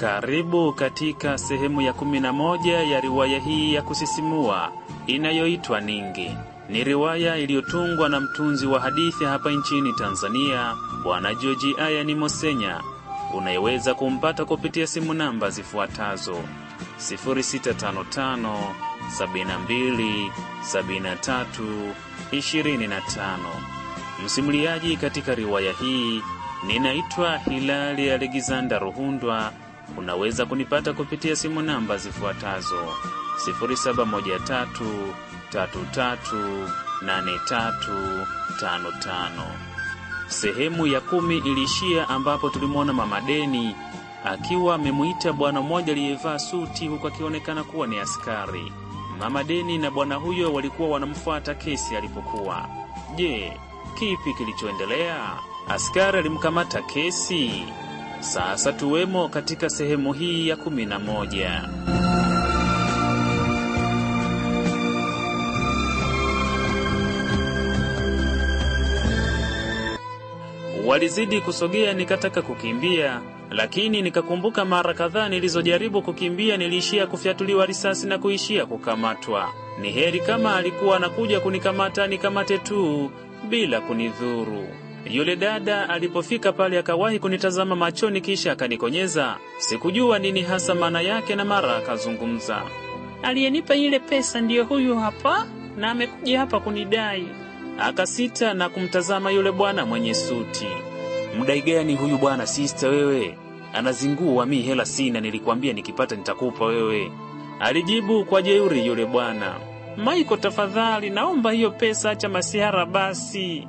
Karibu katika sehemu ya kumi na moja ya riwaya hii ya kusisimua inayoitwa Ningi. Ni riwaya iliyotungwa na mtunzi wa hadithi hapa nchini Tanzania, Bwana Joji Ayani Mosenya, unayeweza kumpata kupitia simu namba zifuatazo 0655 72 73 25. Msimuliaji katika riwaya hii ninaitwa Hilali Alexander Ruhundwa. Unaweza kunipata kupitia simu namba zifuatazo 0713338355. Sehemu ya kumi iliishia ambapo tulimwona Mama Deni akiwa amemwita bwana mmoja aliyevaa suti huku akionekana kuwa ni askari. Mama Deni na bwana huyo walikuwa wanamfuata kesi alipokuwa. Je, kipi kilichoendelea? Askari alimkamata kesi. Sasa tuwemo katika sehemu hii ya kumi na moja. Walizidi kusogea, nikataka kukimbia, lakini nikakumbuka mara kadhaa nilizojaribu kukimbia niliishia kufyatuliwa risasi na kuishia kukamatwa. Ni heri kama alikuwa anakuja kunikamata nikamate tu bila kunidhuru. Yule dada alipofika pale akawahi kunitazama machoni, kisha akanikonyeza. Sikujua nini hasa maana yake, na mara akazungumza. Aliyenipa ile pesa ndiyo huyu hapa, na amekuja hapa kunidai. Akasita na kumtazama yule bwana mwenye suti. Mdai gani huyu bwana sista wewe? Anazingua, mi hela sina, nilikwambia nikipata nitakupa wewe, alijibu kwa jeuri yule bwana. Maiko, tafadhali naomba hiyo pesa, acha masihara basi.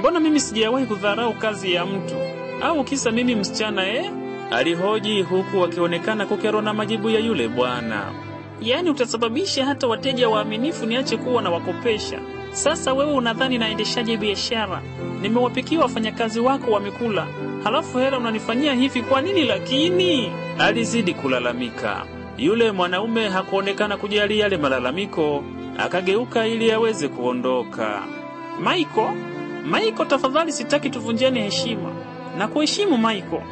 Mbona mimi sijawahi kudharau kazi ya mtu? Au kisa mimi msichana eh? Alihoji huku wakionekana kukerwa na majibu ya yule bwana. Yaani utasababisha hata wateja waaminifu niache kuwa na wakopesha. Sasa wewe unadhani naendeshaje biashara? Nimewapikia wafanyakazi wako wamekula, halafu hela unanifanyia hivi kwa nini? Lakini alizidi kulalamika. Yule mwanaume hakuonekana kujali yale malalamiko, akageuka ili aweze kuondoka. Maiko, Maiko, tafadhali, sitaki tuvunjane heshima na kuheshimu Maiko.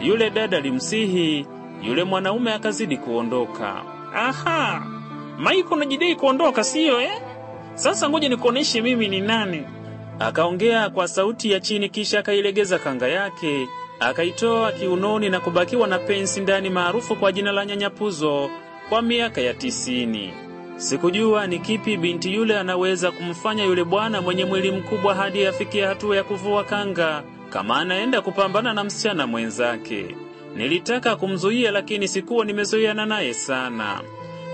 Yule dada alimsihi, yule mwanaume akazidi kuondoka. Aha, Maiko, unajidai kuondoka, siyo eh? Sasa ngoja nikuoneshe mimi ni nani. Akaongea kwa sauti ya chini, kisha akailegeza kanga yake akaitoa kiunoni na kubakiwa na pensi ndani, maarufu kwa jina la nyanyapuzo kwa miaka ya tisini. Sikujua ni kipi binti yule anaweza kumfanya yule bwana mwenye mwili mkubwa hadi afikie hatua ya kuvua kanga kama anaenda kupambana na msichana mwenzake. Nilitaka kumzuia, lakini sikuwa nimezoeana naye sana,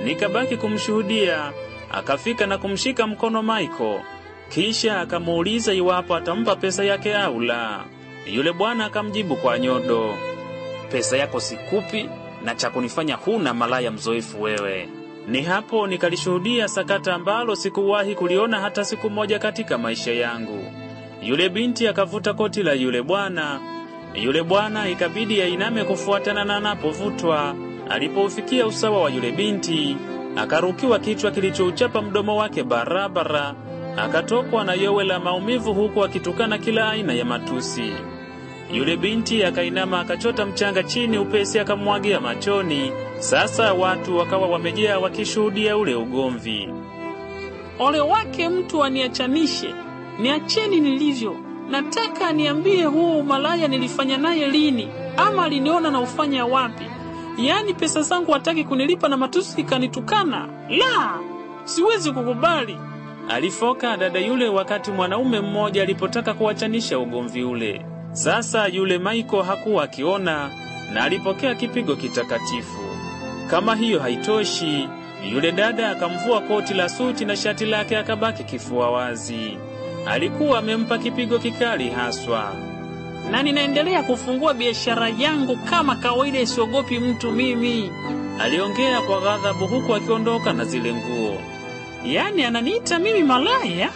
nikabaki kumshuhudia. Akafika na kumshika mkono Michael, kisha akamuuliza iwapo atampa pesa yake au la. Yule bwana akamjibu kwa nyodo, pesa yako sikupi, na cha kunifanya huna malaya mzoefu wewe. Ni hapo nikalishuhudia sakata ambalo sikuwahi kuliona hata siku moja katika maisha yangu. Yule binti akavuta koti la yule bwana, yule bwana ikabidi ainame kufuatana na anapovutwa. Alipoufikia usawa wa yule binti, akarukiwa kichwa kilichouchapa mdomo wake barabara, akatokwa na yowe la maumivu, huku akitukana kila aina ya matusi. Yule binti akainama akachota mchanga chini upesi akamwagia machoni. Sasa watu wakawa wamejaa wakishuhudia ule ugomvi. Ole wake mtu aniachanishe, niacheni nilivyo. Nataka niambie huo umalaya nilifanya naye lini, ama aliniona na ufanya wapi? Yaani pesa zangu hataki kunilipa na matusi kanitukana? La, siwezi kukubali. Alifoka dada yule wakati mwanaume mmoja alipotaka kuwachanisha ugomvi ule. Sasa yule Maiko hakuwa akiona na alipokea kipigo kitakatifu. Kama hiyo haitoshi, yule dada akamvua koti la suti na shati lake akabaki kifua wazi. Alikuwa amempa kipigo kikali haswa. Na ninaendelea kufungua biashara yangu kama kawaida, isiogopi mtu mimi. Aliongea kwa ghadhabu huku akiondoka na zile nguo. Yaani ananiita mimi malaya?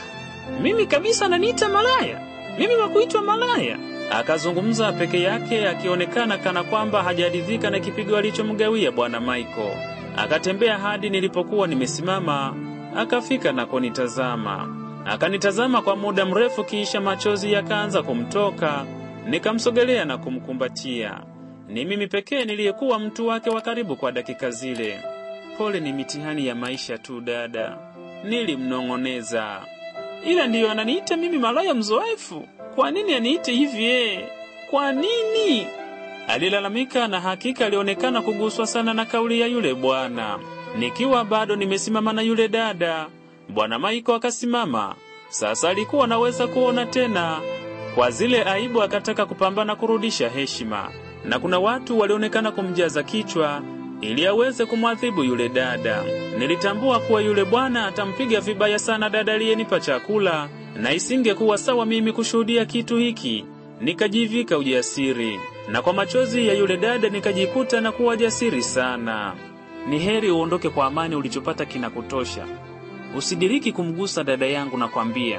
Mimi kabisa ananiita malaya? Mimi wakuitwa malaya? Akazungumza peke yake akionekana kana kwamba hajaridhika na kipigo alichomgawia bwana Michael. Akatembea hadi nilipokuwa nimesimama, akafika na kunitazama. Akanitazama kwa muda mrefu, kiisha machozi yakaanza kumtoka. Nikamsogelea na kumkumbatia. Ni mimi pekee niliyekuwa mtu wake wa karibu kwa dakika zile. Pole ni mitihani ya maisha tu dada, nilimnong'oneza. Ila ndiyo ananiita mimi malaya mzoefu. Kwa nini aniite hivi eh? Kwa nini? Alilalamika na hakika alionekana kuguswa sana na kauli ya yule bwana. Nikiwa bado nimesimama na yule dada, bwana Maiko akasimama. Sasa alikuwa anaweza kuona tena. Kwa zile aibu akataka kupambana kurudisha heshima, na kuna watu walionekana kumjaza kichwa ili aweze kumwadhibu yule dada. Nilitambua kuwa yule bwana atampiga vibaya sana dada aliyenipa chakula, na isingekuwa sawa mimi kushuhudia kitu hiki. Nikajivika ujasiri, na kwa machozi ya yule dada nikajikuta na kuwa jasiri sana. Ni heri uondoke kwa amani, ulichopata kinakutosha. Usidiriki kumgusa dada yangu, nakwambia.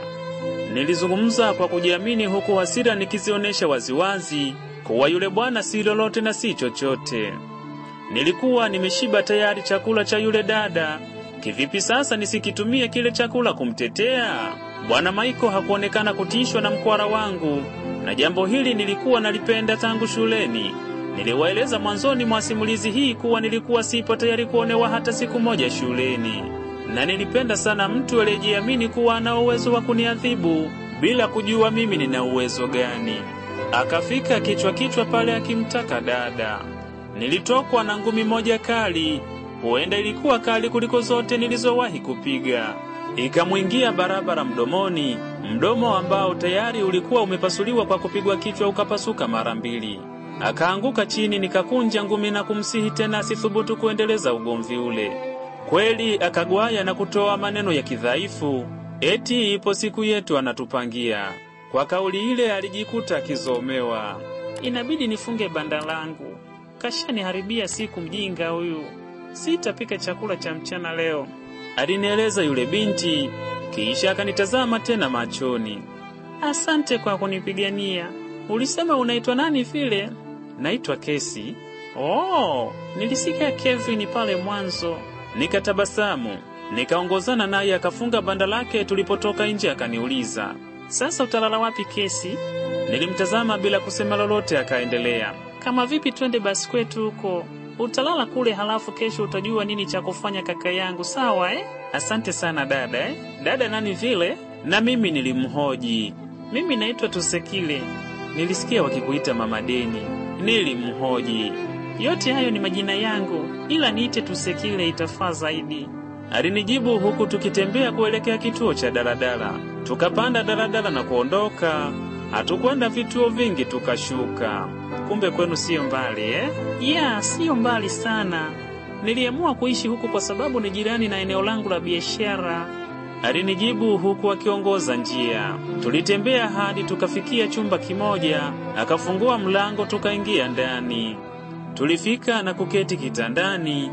Nilizungumza kwa kujiamini, huku hasira nikizionyesha waziwazi kuwa yule bwana si lolote na si chochote. Nilikuwa nimeshiba tayari chakula cha yule dada. Kivipi sasa nisikitumie kile chakula kumtetea? Bwana Maiko hakuonekana kutishwa na mkwara wangu, na jambo hili nilikuwa nalipenda tangu shuleni. Niliwaeleza mwanzoni mwa simulizi hii kuwa nilikuwa sipo tayari kuonewa hata siku moja shuleni, na nilipenda sana mtu aliyejiamini kuwa ana uwezo wa kuniadhibu bila kujua mimi nina uwezo gani. Akafika kichwa kichwa pale akimtaka dada. Nilitokwa na ngumi moja kali, huenda ilikuwa kali kuliko zote nilizowahi kupiga. Ikamwingia barabara mdomoni, mdomo ambao tayari ulikuwa umepasuliwa kwa kupigwa kichwa ukapasuka mara mbili. Akaanguka chini, nikakunja ngumi na kumsihi tena asithubutu kuendeleza ugomvi ule. Kweli akagwaya na kutoa maneno ya kidhaifu, eti ipo siku yetu anatupangia. Kwa kauli ile alijikuta akizomewa. Inabidi nifunge banda langu, kashaniharibia siku mjinga huyu. Sitapika chakula cha mchana leo, alinieleza yule binti, kisha akanitazama tena machoni. Asante kwa kunipigania. Ulisema unaitwa nani vile? Naitwa Kesi. Oh, nilisikia Kevin pale mwanzo. Nikatabasamu, nikaongozana naye akafunga banda lake. Tulipotoka nje akaniuliza, sasa utalala wapi Kesi? Nilimtazama bila kusema lolote, akaendelea, kama vipi, twende basi kwetu huko, utalala kule, halafu kesho utajua nini cha kufanya kaka yangu, sawa eh? Asante sana dada eh? Dada nani vile? Na mimi nilimhoji. Mimi naitwa Tusekile. Nilisikia wakikuita mama Deni. Nilimhoji. Yote hayo ni majina yangu, ila niite Tusekile itafaa zaidi. Alinijibu huku tukitembea kuelekea kituo cha daladala. Tukapanda daladala na kuondoka. Hatukwenda vituo vingi, tukashuka. Kumbe kwenu siyo mbali eh? Ya, siyo mbali sana. Niliamua kuishi huku kwa sababu ni jirani na eneo langu la biashara. Alinijibu huku akiongoza njia. Tulitembea hadi tukafikia chumba kimoja, akafungua mlango, tukaingia ndani. Tulifika na kuketi kitandani,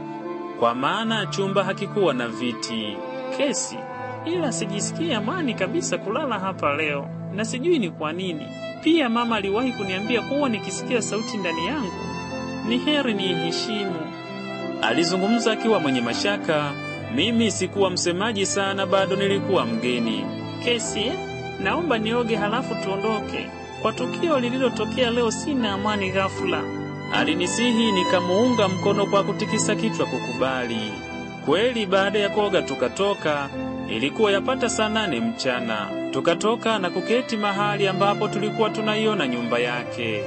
kwa maana chumba hakikuwa na viti. Kesi, ila sijisikia amani kabisa kulala hapa leo, na sijui ni kwa nini. Pia mama aliwahi kuniambia kuwa nikisikia sauti ndani yangu ni heri niiheshimu. Alizungumza akiwa mwenye mashaka. Mimi sikuwa msemaji sana, bado nilikuwa mgeni. Kesi, naomba nioge halafu tuondoke. Kwa tukio lililotokea leo sina amani ghafula. Alinisihi, nikamuunga mkono kwa kutikisa kichwa kukubali. Kweli baada ya kuoga tukatoka. Ilikuwa yapata saa nane mchana. Tukatoka na kuketi mahali ambapo tulikuwa tunaiona nyumba yake.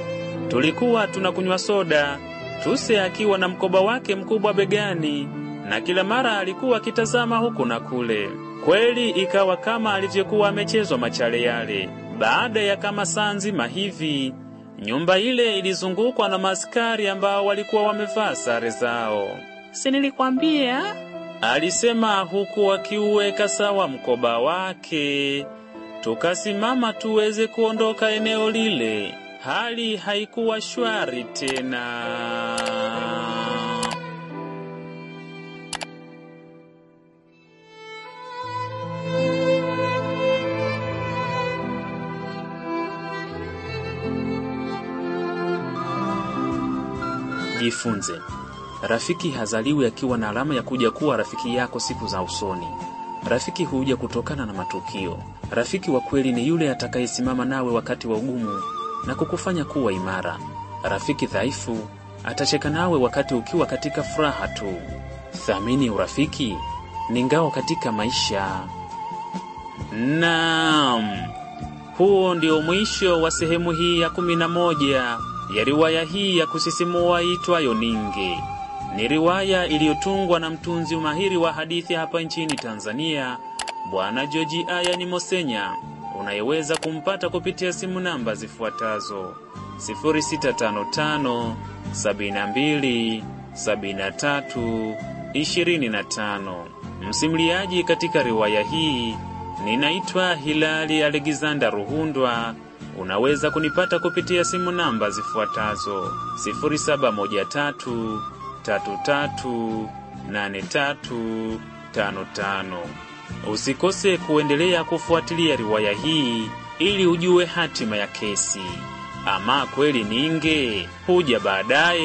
Tulikuwa tunakunywa soda, Tuse akiwa na mkoba wake mkubwa begani, na kila mara alikuwa akitazama huku na kule. Kweli ikawa kama alivyokuwa amechezwa machale yale. Baada ya kama saa nzima hivi, nyumba ile ilizungukwa na maskari ambao walikuwa wamevaa sare zao. Si nilikwambia? Alisema huku akiuweka sawa mkoba wake. Tukasimama tuweze kuondoka eneo lile. Hali haikuwa shwari tena. Jifunze, rafiki hazaliwi akiwa na alama ya kuja kuwa rafiki yako siku za usoni. Rafiki huja kutokana na matukio. Rafiki wa kweli ni yule atakayesimama nawe wakati wa ugumu na kukufanya kuwa imara. Rafiki dhaifu atacheka nawe wakati ukiwa katika furaha tu. Thamini urafiki, ni ngao katika maisha. Naam, huo ndio mwisho wa sehemu hii ya kumi na moja ya riwaya hii ya kusisimua itwayo Ninge. Ni riwaya iliyotungwa na mtunzi umahiri wa hadithi hapa nchini Tanzania, Bwana Joji Ayani Mosenya, unayeweza kumpata kupitia simu namba zifuatazo 0655 72 73 25. Msimuliaji katika riwaya hii ninaitwa Hilali Alexander Ruhundwa. Unaweza kunipata kupitia simu namba zifuatazo 0713 33 83 55. Usikose kuendelea kufuatilia riwaya hii ili ujue hatima ya kesi. Ama kweli Ninge huja baadaye.